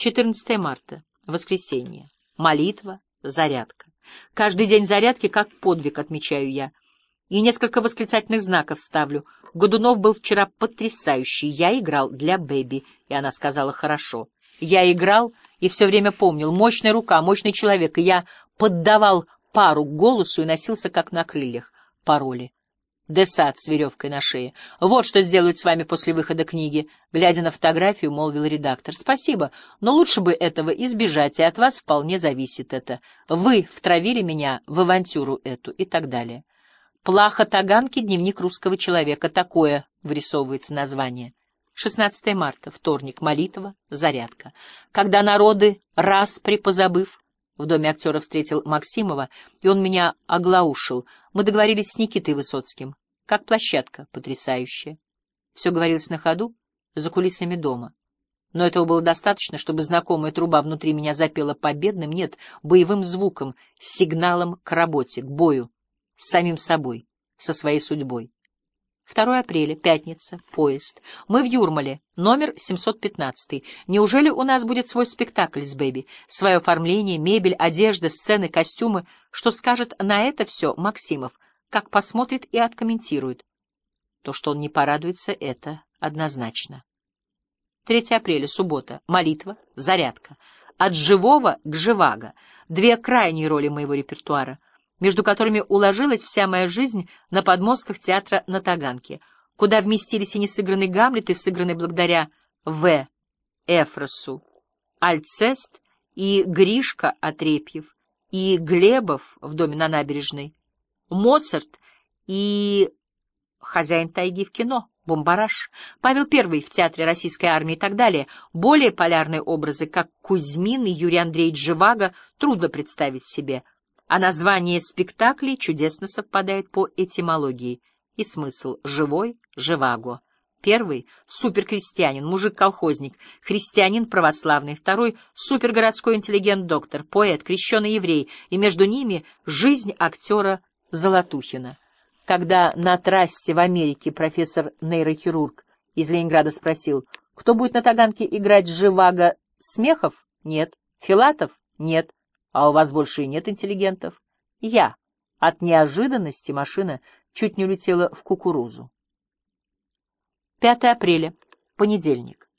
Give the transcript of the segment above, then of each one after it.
14 марта. Воскресенье. Молитва, зарядка. Каждый день зарядки как подвиг, отмечаю я. И несколько восклицательных знаков ставлю. Годунов был вчера потрясающий. Я играл для Бэби, и она сказала «хорошо». Я играл и все время помнил. Мощная рука, мощный человек, и я поддавал пару к голосу и носился как на крыльях. Пароли. Десад с веревкой на шее. Вот что сделают с вами после выхода книги. Глядя на фотографию, молвил редактор. Спасибо, но лучше бы этого избежать, и от вас вполне зависит это. Вы втравили меня в авантюру эту и так далее. Плаха Таганки, дневник русского человека. Такое вырисовывается название. 16 марта, вторник, молитва, зарядка. Когда народы, раз припозабыв, в доме актера встретил Максимова, и он меня оглаушил. Мы договорились с Никитой Высоцким. Как площадка, потрясающая. Все говорилось на ходу, за кулисами дома. Но этого было достаточно, чтобы знакомая труба внутри меня запела победным, нет, боевым звуком, сигналом к работе, к бою, с самим собой, со своей судьбой. 2 апреля, пятница, поезд. Мы в Юрмале, номер 715. Неужели у нас будет свой спектакль с Бэби? Свое оформление, мебель, одежда, сцены, костюмы. Что скажет на это все Максимов? Как посмотрит и откомментирует. То, что он не порадуется, это однозначно. 3 апреля, суббота. Молитва, зарядка. От живого к живаго. Две крайние роли моего репертуара, между которыми уложилась вся моя жизнь на подмостках театра на Таганке, куда вместились и несыгранный Гамлет, и сыгранный благодаря В. Эфросу, Альцест и Гришка Отрепьев, и Глебов в доме на набережной, Моцарт и «Хозяин тайги» в кино, «Бомбараш», Павел I в Театре Российской Армии и так далее. Более полярные образы, как Кузьмин и Юрий Андреевич Живаго, трудно представить себе, а название спектаклей чудесно совпадает по этимологии и смысл «живой», «живаго». Первый — суперкрестьянин, мужик-колхозник, христианин православный. Второй — супергородской интеллигент-доктор, поэт, крещеный еврей. И между ними жизнь актера Золотухина. Когда на трассе в Америке профессор-нейрохирург из Ленинграда спросил, кто будет на Таганке играть Живаго Смехов? Нет. Филатов? Нет. А у вас больше и нет интеллигентов? Я. От неожиданности машина чуть не улетела в кукурузу. 5 апреля. Понедельник.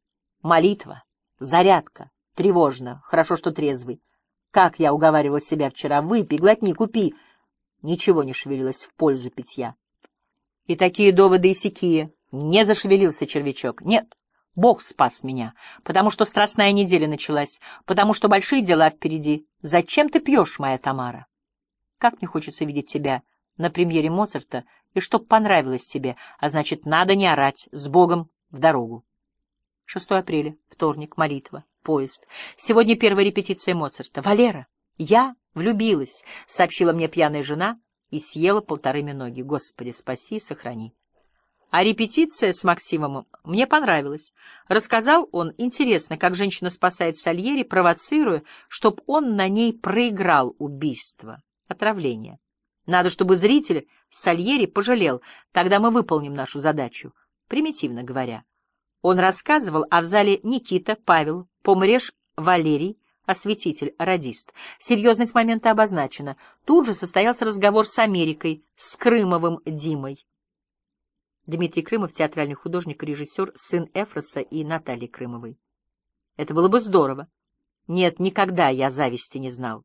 Молитва. Зарядка. Тревожно. Хорошо, что трезвый. Как я уговаривал себя вчера. Выпей, глотни, купи. Ничего не шевелилось в пользу питья. И такие доводы и сякие. Не зашевелился червячок. Нет, Бог спас меня, потому что страстная неделя началась, потому что большие дела впереди. Зачем ты пьешь, моя Тамара? Как мне хочется видеть тебя на премьере Моцарта, и чтоб понравилось тебе, а значит, надо не орать, с Богом в дорогу. 6 апреля, вторник, молитва, поезд. Сегодня первая репетиция Моцарта. Валера, я Влюбилась, — сообщила мне пьяная жена и съела полторы ноги. Господи, спаси и сохрани. А репетиция с Максимом мне понравилась. Рассказал он интересно, как женщина спасает Сальери, провоцируя, чтоб он на ней проиграл убийство, отравление. Надо, чтобы зритель Сальери пожалел, тогда мы выполним нашу задачу, примитивно говоря. Он рассказывал, а в зале Никита, Павел, Помреш, Валерий, осветитель, радист. Серьезность момента обозначена. Тут же состоялся разговор с Америкой, с Крымовым Димой. Дмитрий Крымов, театральный художник и режиссер, сын Эфроса и Натальи Крымовой. Это было бы здорово. Нет, никогда я зависти не знал.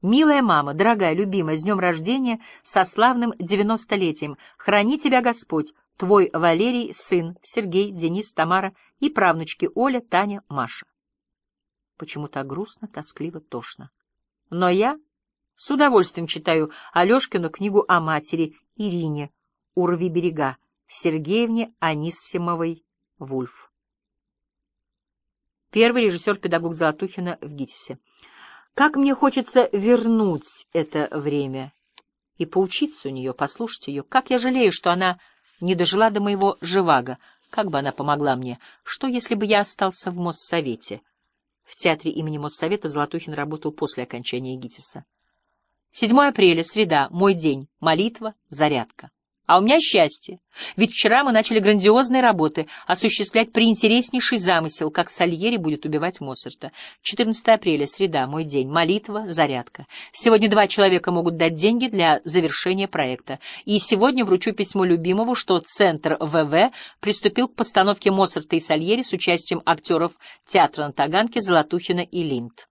Милая мама, дорогая, любимая, с днем рождения, со славным девяностолетием. Храни тебя Господь, твой Валерий, сын, Сергей, Денис, Тамара и правнучки Оля, Таня, Маша. Почему так грустно, тоскливо, тошно. Но я с удовольствием читаю Алешкину книгу о матери Ирине «Урви берега» Сергеевне Анисимовой Вульф. Первый режиссер-педагог Золотухина в ГИТИСе. Как мне хочется вернуть это время и поучиться у нее, послушать ее. Как я жалею, что она не дожила до моего живаго. Как бы она помогла мне? Что, если бы я остался в Моссовете? В театре имени Моссовета Золотухин работал после окончания ГИТИСа. 7 апреля, среда, мой день, молитва, зарядка. А у меня счастье. Ведь вчера мы начали грандиозные работы, осуществлять приинтереснейший замысел, как Сальери будет убивать Моцарта. 14 апреля, среда, мой день. Молитва, зарядка. Сегодня два человека могут дать деньги для завершения проекта. И сегодня вручу письмо любимому, что Центр ВВ приступил к постановке Моцарта и Сальери с участием актеров театра на Таганке Золотухина и Линд.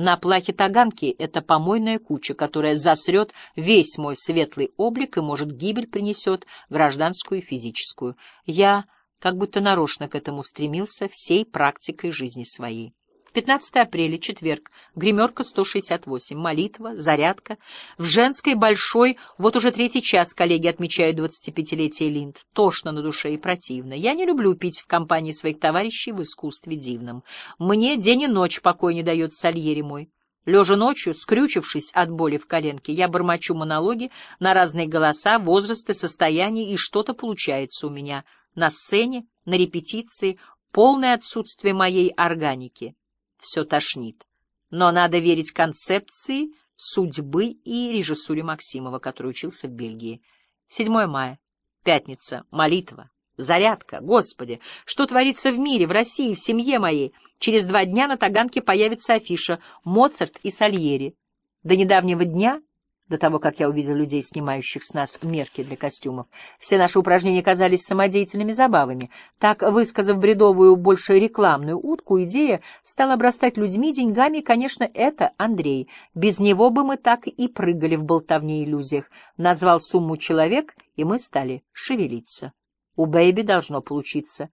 На плахе таганки — это помойная куча, которая засрет весь мой светлый облик и, может, гибель принесет, гражданскую и физическую. Я как будто нарочно к этому стремился всей практикой жизни своей. 15 апреля, четверг, гримерка 168, молитва, зарядка. В женской большой, вот уже третий час коллеги отмечают 25-летие Линд. Тошно на душе и противно. Я не люблю пить в компании своих товарищей в искусстве дивном. Мне день и ночь покой не дает Сальери мой. Лежа ночью, скрючившись от боли в коленке, я бормочу монологи на разные голоса, возрасты, состояния, и что-то получается у меня. На сцене, на репетиции, полное отсутствие моей органики все тошнит. Но надо верить концепции, судьбы и режиссуре Максимова, который учился в Бельгии. 7 мая. Пятница. Молитва. Зарядка. Господи, что творится в мире, в России, в семье моей? Через два дня на Таганке появится афиша «Моцарт и Сальери». До недавнего дня до того, как я увидел людей, снимающих с нас мерки для костюмов. Все наши упражнения казались самодеятельными забавами. Так, высказав бредовую, больше рекламную утку, идея стала обрастать людьми, деньгами, и, конечно, это Андрей. Без него бы мы так и прыгали в болтовне иллюзиях. Назвал сумму человек, и мы стали шевелиться. У Бэйби должно получиться.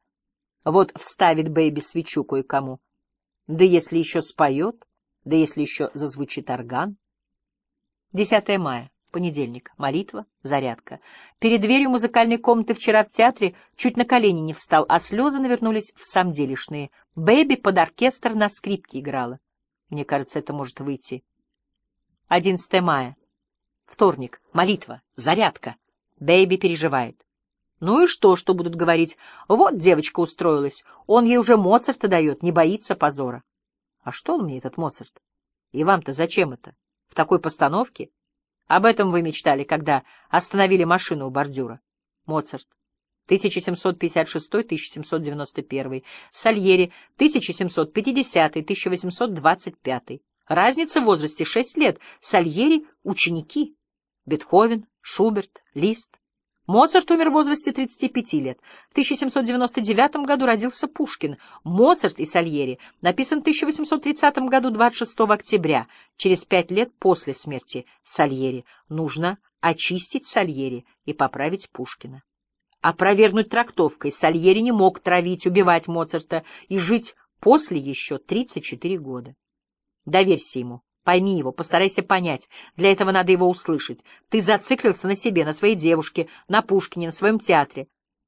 Вот вставит Бэйби свечу кое-кому. Да если еще споет, да если еще зазвучит орган. 10 мая. Понедельник. Молитва, зарядка. Перед дверью музыкальной комнаты вчера в театре чуть на колени не встал, а слезы навернулись в самделишные. Бэби под оркестр на скрипке играла. Мне кажется, это может выйти. 11 мая. Вторник. Молитва, зарядка. Бэби переживает. Ну и что, что будут говорить? Вот девочка устроилась. Он ей уже Моцарта дает, не боится позора. А что он мне, этот Моцарт? И вам-то зачем это? В такой постановке? Об этом вы мечтали, когда остановили машину у бордюра. Моцарт. 1756-1791. Сальери. 1750-1825. Разница в возрасте 6 лет. Сальери — ученики. Бетховен, Шуберт, Лист. Моцарт умер в возрасте 35 лет. В 1799 году родился Пушкин. Моцарт и Сальери написан в 1830 году 26 октября, через пять лет после смерти Сальери. Нужно очистить Сальери и поправить Пушкина. Опровергнуть трактовкой Сальери не мог травить, убивать Моцарта и жить после еще 34 года. Доверься ему. Пойми его, постарайся понять. Для этого надо его услышать. Ты зациклился на себе, на своей девушке, на Пушкине, на своем театре.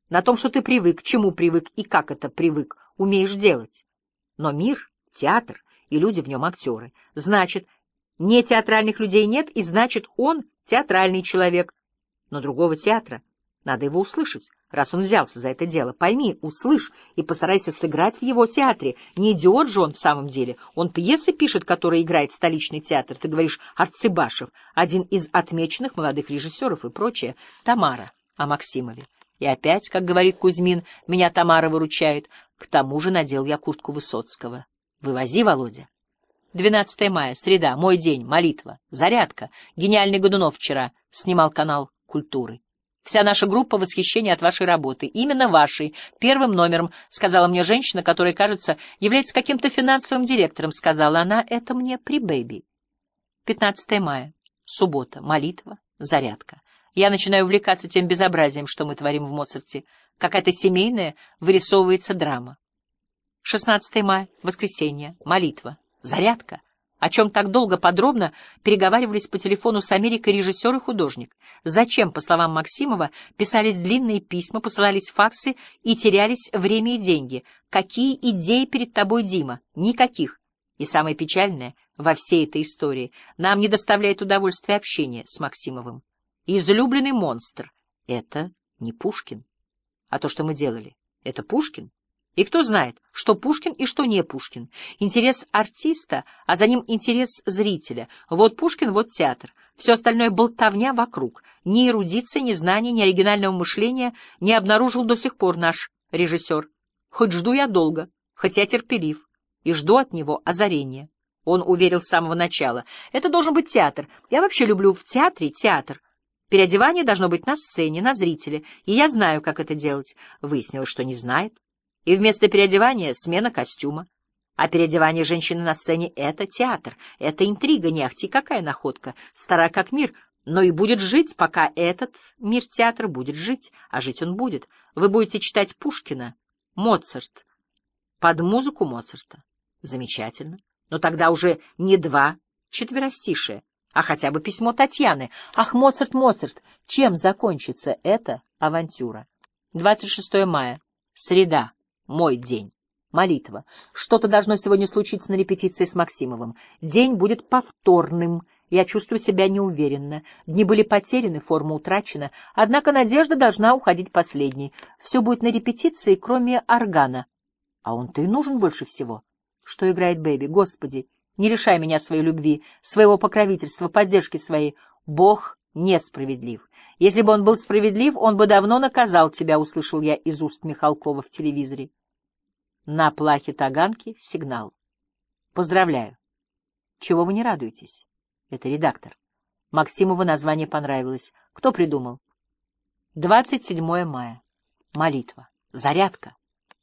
На том, что ты привык, к чему привык и как это привык, умеешь делать. Но мир, театр и люди в нем актеры. Значит, не театральных людей нет, и значит, он театральный человек. Но другого театра. Надо его услышать раз он взялся за это дело. Пойми, услышь и постарайся сыграть в его театре. Не идиот же он в самом деле. Он пьесы пишет, которые играет столичный театр. Ты говоришь Арцебашев, один из отмеченных молодых режиссеров и прочее. Тамара о Максимове. И опять, как говорит Кузьмин, меня Тамара выручает. К тому же надел я куртку Высоцкого. Вывози, Володя. 12 мая, среда, мой день, молитва, зарядка. Гениальный Годунов вчера снимал канал культуры. Вся наша группа восхищения от вашей работы. Именно вашей, первым номером, сказала мне женщина, которая, кажется, является каким-то финансовым директором, сказала она, это мне при бэби. 15 мая. Суббота. Молитва. Зарядка. Я начинаю увлекаться тем безобразием, что мы творим в Моцарте. Какая-то семейная вырисовывается драма. 16 мая. Воскресенье. Молитва. Зарядка о чем так долго подробно переговаривались по телефону с Америкой режиссер и художник. Зачем, по словам Максимова, писались длинные письма, посылались факсы и терялись время и деньги? Какие идеи перед тобой, Дима? Никаких. И самое печальное во всей этой истории, нам не доставляет удовольствия общение с Максимовым. Излюбленный монстр — это не Пушкин. А то, что мы делали, — это Пушкин. И кто знает, что Пушкин и что не Пушкин. Интерес артиста, а за ним интерес зрителя. Вот Пушкин, вот театр. Все остальное болтовня вокруг. Ни эрудиции, ни знаний, ни оригинального мышления не обнаружил до сих пор наш режиссер. Хоть жду я долго, хоть я терпелив, и жду от него озарения. Он уверил с самого начала. Это должен быть театр. Я вообще люблю в театре театр. Переодевание должно быть на сцене, на зрителе, и я знаю, как это делать. Выяснилось, что не знает. И вместо переодевания — смена костюма. А переодевание женщины на сцене — это театр, это интрига, не ахти какая находка, стара как мир, но и будет жить, пока этот мир-театр будет жить, а жить он будет. Вы будете читать Пушкина, Моцарт, под музыку Моцарта. Замечательно. Но тогда уже не два четверостишия, а хотя бы письмо Татьяны. Ах, Моцарт, Моцарт, чем закончится эта авантюра? 26 мая. Среда. Мой день. Молитва. Что-то должно сегодня случиться на репетиции с Максимовым. День будет повторным. Я чувствую себя неуверенно. Дни были потеряны, форма утрачена. Однако надежда должна уходить последней. Все будет на репетиции, кроме органа. А он-то и нужен больше всего. Что играет Бэби? Господи, не лишай меня своей любви, своего покровительства, поддержки своей. Бог несправедлив. Если бы он был справедлив, он бы давно наказал тебя, услышал я из уст Михалкова в телевизоре. На плахе таганки сигнал. Поздравляю. Чего вы не радуетесь? Это редактор. Максимову название понравилось. Кто придумал? 27 мая. Молитва. Зарядка.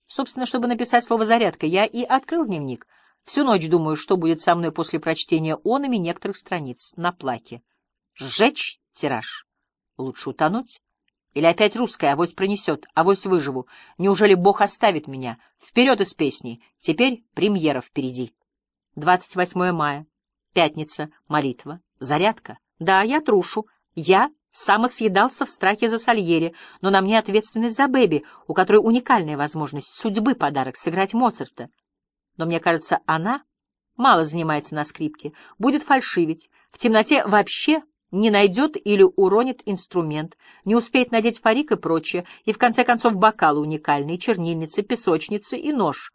Собственно, чтобы написать слово «зарядка», я и открыл дневник. Всю ночь думаю, что будет со мной после прочтения онами некоторых страниц на плаке. Сжечь тираж. Лучше утонуть. Или опять русская, авось пронесет, авось выживу. Неужели Бог оставит меня? Вперед из песни. Теперь премьера впереди. 28 мая. Пятница. Молитва. Зарядка. Да, я трушу. Я самосъедался в страхе за Сальери, но на мне ответственность за Бэби, у которой уникальная возможность судьбы подарок сыграть Моцарта. Но мне кажется, она мало занимается на скрипке, будет фальшивить, в темноте вообще не найдет или уронит инструмент, не успеет надеть парик и прочее, и в конце концов бокалы уникальные, чернильницы, песочницы и нож.